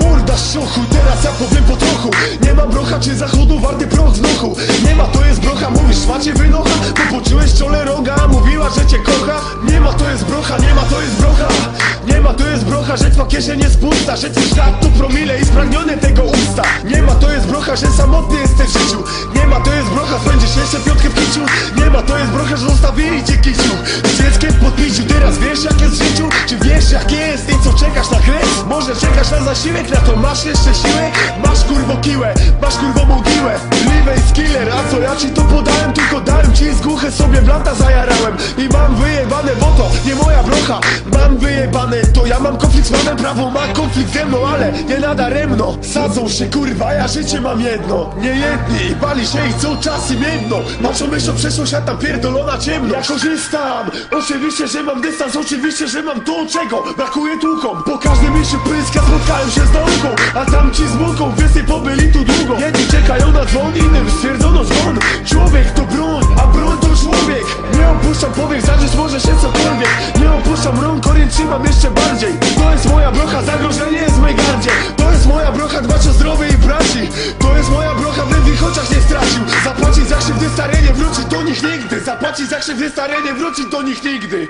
Morda z teraz ja powiem po trochu. Nie ma brocha czy zachodu, warty proch w duchu Nie ma, to jest brocha, mówisz, macie wynocha. Bo poczułeś ciole roga, mówiła, że cię kocha. Nie ma, to jest brocha, nie ma, to jest brocha że twa kieszeń jest pusta Że twój świat to promile i spragnione tego usta Nie ma, to jest brocha, że samotny jesteś w życiu Nie ma, to jest brocha, spędzisz jeszcze piątkę w kiciu Nie ma, to jest brocha, że zostawili cię kiciu Z dzieckiem podpiciu, teraz wiesz jak jest w życiu Czy wiesz jak jest i co czekasz na kres? Może czekasz na zasiłek, na to masz jeszcze siłę? Masz kurwo kiłę, masz kurwo mogiłę Liwej skiller, a co ci to podałem? Głuche sobie blanta zajarałem I mam wyjebane, bo to nie moja brocha Mam wyjebane, to ja mam konflikt z panem Prawo ma konflikt ze mną, ale nie nadaremno. Sadzą się kurwa, ja życie mam jedno. Nie jedni, bali się i co czas im jedno Maczą myśl o przeszłość, a tam pierdolona ciemno Ja korzystam, oczywiście, że mam dystans Oczywiście, że mam to, czego brakuje tłukom Po każdym mieście pyska spotkałem się z nauką A tamci z muką, więcej pobyli tu długo. Jedni czekają na dzwon, innym stwierdzono dzwon. Człowiek Nie opuszczam powiek, zażyć może się cokolwiek. Nie opuszczam rąk, orient trzymam jeszcze bardziej. To jest moja brocha, zagrożenie jest w mej gardzie. To jest moja brocha, dbać o zdrowie i braci. To jest moja brocha, wywi chociaż nie stracił. Zapłacić za krzywdy stare, nie wrócić do nich nigdy. Zapłacić za krzywdy stare, nie wrócić do nich nigdy